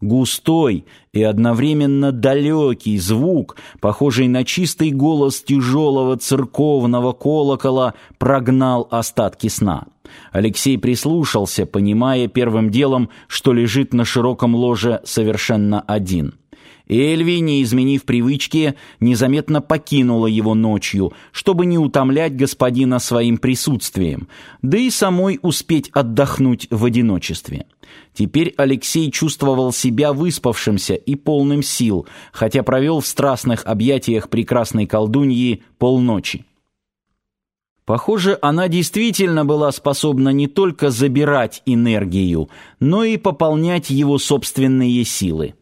Густой и одновременно далекий звук, похожий на чистый голос тяжелого церковного колокола, прогнал остатки сна. Алексей прислушался, понимая первым делом, что лежит на широком ложе совершенно один. Эльви, не изменив привычки, незаметно покинула его ночью, чтобы не утомлять господина своим присутствием, да и самой успеть отдохнуть в одиночестве. Теперь Алексей чувствовал себя выспавшимся и полным сил, хотя провел в страстных объятиях прекрасной колдуньи полночи. Похоже, она действительно была способна не только забирать энергию, но и пополнять его собственные силы.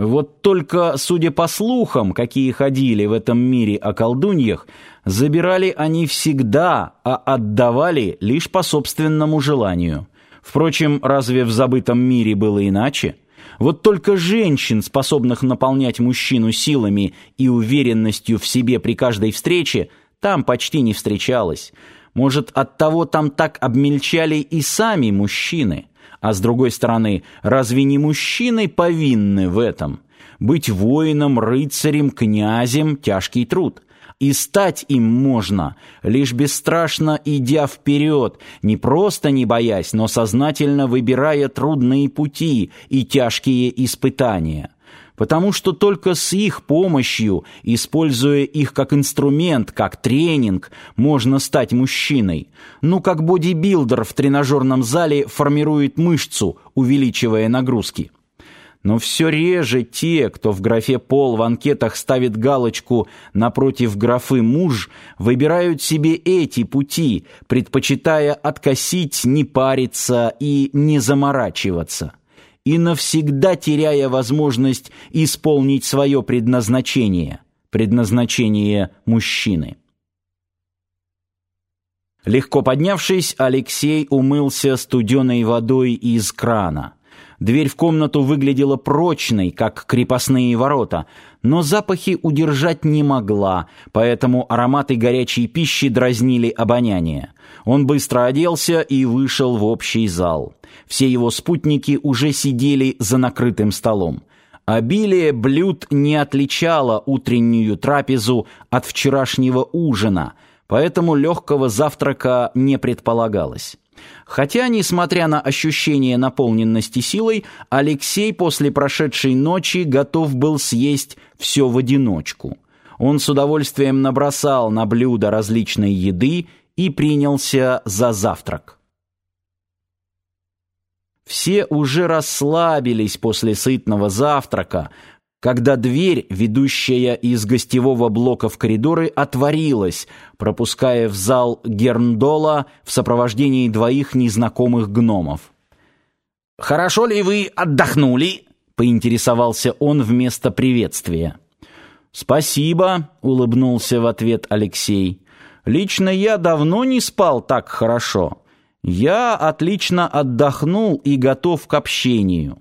Вот только, судя по слухам, какие ходили в этом мире о колдуньях, забирали они всегда, а отдавали лишь по собственному желанию. Впрочем, разве в забытом мире было иначе? Вот только женщин, способных наполнять мужчину силами и уверенностью в себе при каждой встрече, там почти не встречалось. Может, оттого там так обмельчали и сами мужчины? А с другой стороны, разве не мужчины повинны в этом? Быть воином, рыцарем, князем – тяжкий труд. И стать им можно, лишь бесстрашно идя вперед, не просто не боясь, но сознательно выбирая трудные пути и тяжкие испытания потому что только с их помощью, используя их как инструмент, как тренинг, можно стать мужчиной. Ну, как бодибилдер в тренажерном зале формирует мышцу, увеличивая нагрузки. Но все реже те, кто в графе «пол» в анкетах ставит галочку напротив графы «муж», выбирают себе эти пути, предпочитая откосить, не париться и не заморачиваться и навсегда теряя возможность исполнить свое предназначение, предназначение мужчины. Легко поднявшись, Алексей умылся студеной водой из крана. Дверь в комнату выглядела прочной, как крепостные ворота, но запахи удержать не могла, поэтому ароматы горячей пищи дразнили обоняние. Он быстро оделся и вышел в общий зал. Все его спутники уже сидели за накрытым столом. Обилие блюд не отличало утреннюю трапезу от вчерашнего ужина, поэтому легкого завтрака не предполагалось. Хотя, несмотря на ощущение наполненности силой, Алексей после прошедшей ночи готов был съесть все в одиночку. Он с удовольствием набросал на блюдо различной еды и принялся за завтрак. Все уже расслабились после сытного завтрака, когда дверь, ведущая из гостевого блока в коридоры, отворилась, пропуская в зал Герндола в сопровождении двоих незнакомых гномов. «Хорошо ли вы отдохнули?» — поинтересовался он вместо приветствия. «Спасибо», — улыбнулся в ответ Алексей. «Лично я давно не спал так хорошо. Я отлично отдохнул и готов к общению.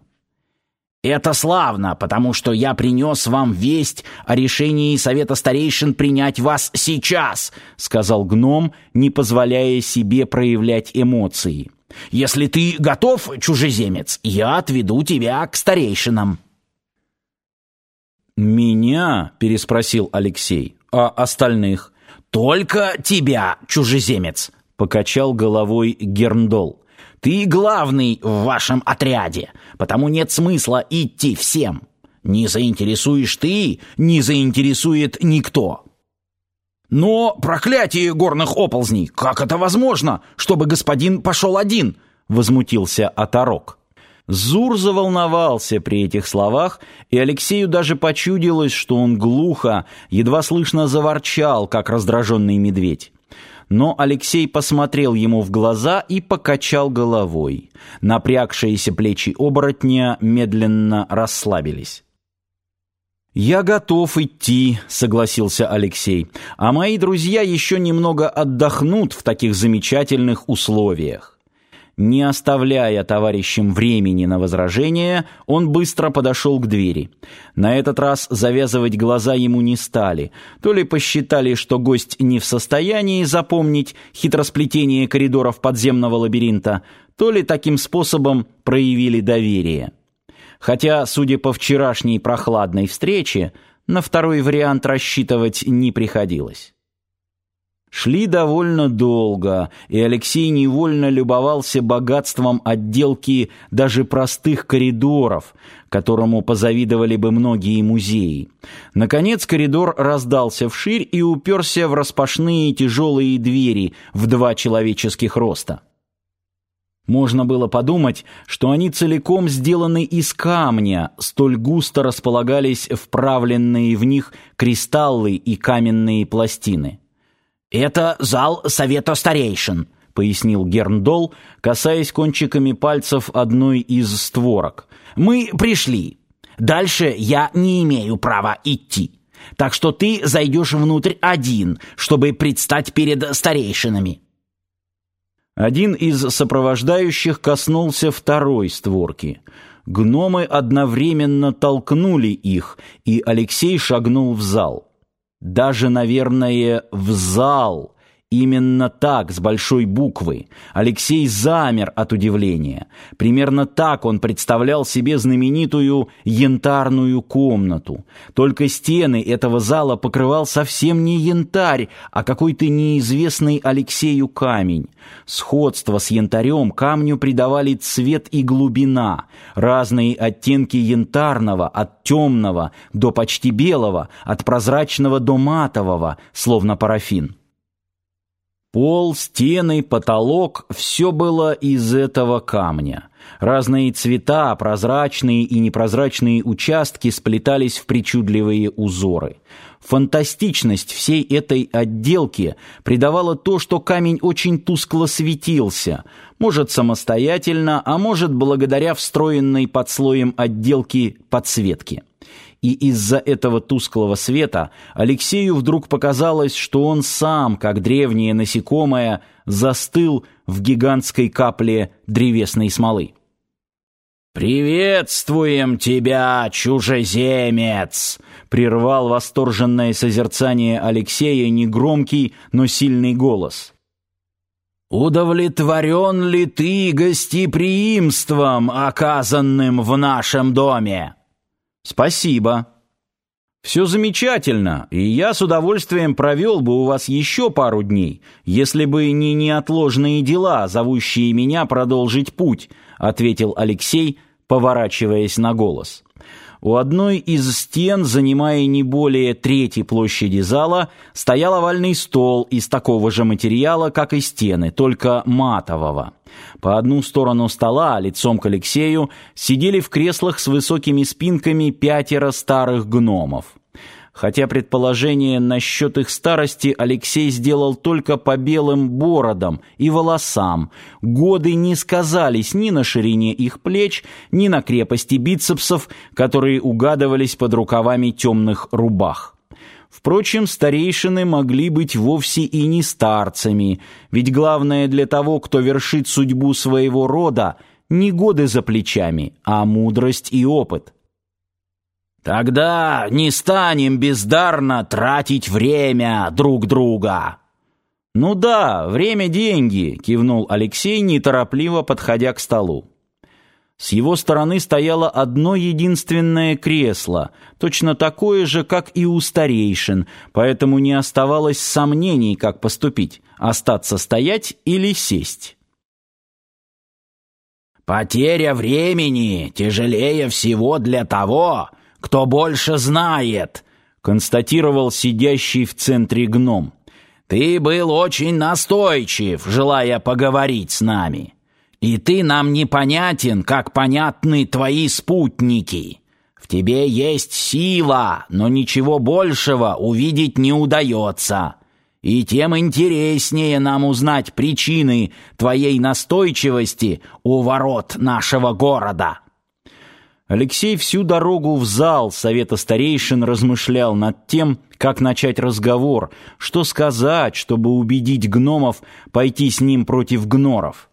Это славно, потому что я принес вам весть о решении совета старейшин принять вас сейчас, сказал гном, не позволяя себе проявлять эмоции. Если ты готов, чужеземец, я отведу тебя к старейшинам. Меня, переспросил Алексей. А остальных? Только тебя, чужеземец, покачал головой Герндол. Ты главный в вашем отряде, потому нет смысла идти всем. Не заинтересуешь ты, не заинтересует никто. Но проклятие горных оползней, как это возможно, чтобы господин пошел один? возмутился Оторок. Зур заволновался при этих словах, и Алексею даже почудилось, что он глухо, едва слышно заворчал, как раздраженный медведь но Алексей посмотрел ему в глаза и покачал головой. Напрягшиеся плечи оборотня медленно расслабились. «Я готов идти», — согласился Алексей, «а мои друзья еще немного отдохнут в таких замечательных условиях». Не оставляя товарищам времени на возражение, он быстро подошел к двери. На этот раз завязывать глаза ему не стали. То ли посчитали, что гость не в состоянии запомнить хитросплетение коридоров подземного лабиринта, то ли таким способом проявили доверие. хотя, судя по вчерашней прохладной встрече, на второй вариант рассчитывать не приходилось. Шли довольно долго, и Алексей невольно любовался богатством отделки даже простых коридоров, которому позавидовали бы многие музеи. Наконец коридор раздался вширь и уперся в распашные тяжелые двери в два человеческих роста. Можно было подумать, что они целиком сделаны из камня, столь густо располагались вправленные в них кристаллы и каменные пластины. «Это зал Совета Старейшин», — пояснил Герндол, касаясь кончиками пальцев одной из створок. «Мы пришли. Дальше я не имею права идти. Так что ты зайдешь внутрь один, чтобы предстать перед старейшинами». Один из сопровождающих коснулся второй створки. Гномы одновременно толкнули их, и Алексей шагнул в зал. Даже, наверное, в зал. Именно так, с большой буквы. Алексей замер от удивления. Примерно так он представлял себе знаменитую янтарную комнату. Только стены этого зала покрывал совсем не янтарь, а какой-то неизвестный Алексею камень. Сходство с янтарем камню придавали цвет и глубина, разные оттенки янтарного, от темного до почти белого, от прозрачного до матового, словно парафин. Пол, стены, потолок — все было из этого камня. Разные цвета, прозрачные и непрозрачные участки сплетались в причудливые узоры. Фантастичность всей этой отделки придавала то, что камень очень тускло светился, может самостоятельно, а может благодаря встроенной под слоем отделки подсветке и из-за этого тусклого света Алексею вдруг показалось, что он сам, как древнее насекомое, застыл в гигантской капле древесной смолы. «Приветствуем тебя, чужеземец!» — прервал восторженное созерцание Алексея негромкий, но сильный голос. «Удовлетворен ли ты гостеприимством, оказанным в нашем доме?» Спасибо. Все замечательно, и я с удовольствием провел бы у вас еще пару дней, если бы не неотложные дела, зовущие меня продолжить путь, ответил Алексей, поворачиваясь на голос. У одной из стен, занимая не более трети площади зала, стоял овальный стол из такого же материала, как и стены, только матового. По одну сторону стола, лицом к Алексею, сидели в креслах с высокими спинками пятеро старых гномов хотя предположение насчет их старости Алексей сделал только по белым бородам и волосам. Годы не сказались ни на ширине их плеч, ни на крепости бицепсов, которые угадывались под рукавами темных рубах. Впрочем, старейшины могли быть вовсе и не старцами, ведь главное для того, кто вершит судьбу своего рода, не годы за плечами, а мудрость и опыт. Тогда не станем бездарно тратить время друг друга. Ну да, время деньги, кивнул Алексей, неторопливо подходя к столу. С его стороны стояло одно единственное кресло, точно такое же, как и у старейшин, поэтому не оставалось сомнений, как поступить: остаться стоять или сесть. Потеря времени тяжелее всего для того, кто больше знает», — констатировал сидящий в центре гном. «Ты был очень настойчив, желая поговорить с нами. И ты нам непонятен, как понятны твои спутники. В тебе есть сила, но ничего большего увидеть не удается. И тем интереснее нам узнать причины твоей настойчивости у ворот нашего города». Алексей всю дорогу в зал совета старейшин размышлял над тем, как начать разговор, что сказать, чтобы убедить гномов пойти с ним против гноров.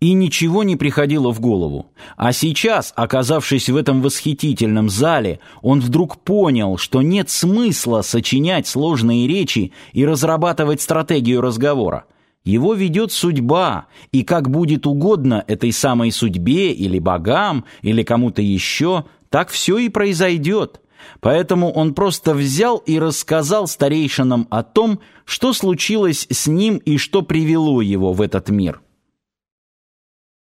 И ничего не приходило в голову. А сейчас, оказавшись в этом восхитительном зале, он вдруг понял, что нет смысла сочинять сложные речи и разрабатывать стратегию разговора. Его ведет судьба, и как будет угодно этой самой судьбе или богам, или кому-то еще, так все и произойдет. Поэтому он просто взял и рассказал старейшинам о том, что случилось с ним и что привело его в этот мир.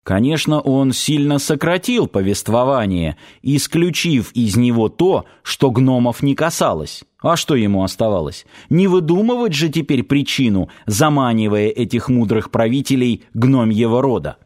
Конечно, он сильно сократил повествование, исключив из него то, что гномов не касалось. А что ему оставалось? Не выдумывать же теперь причину, заманивая этих мудрых правителей гномьего рода.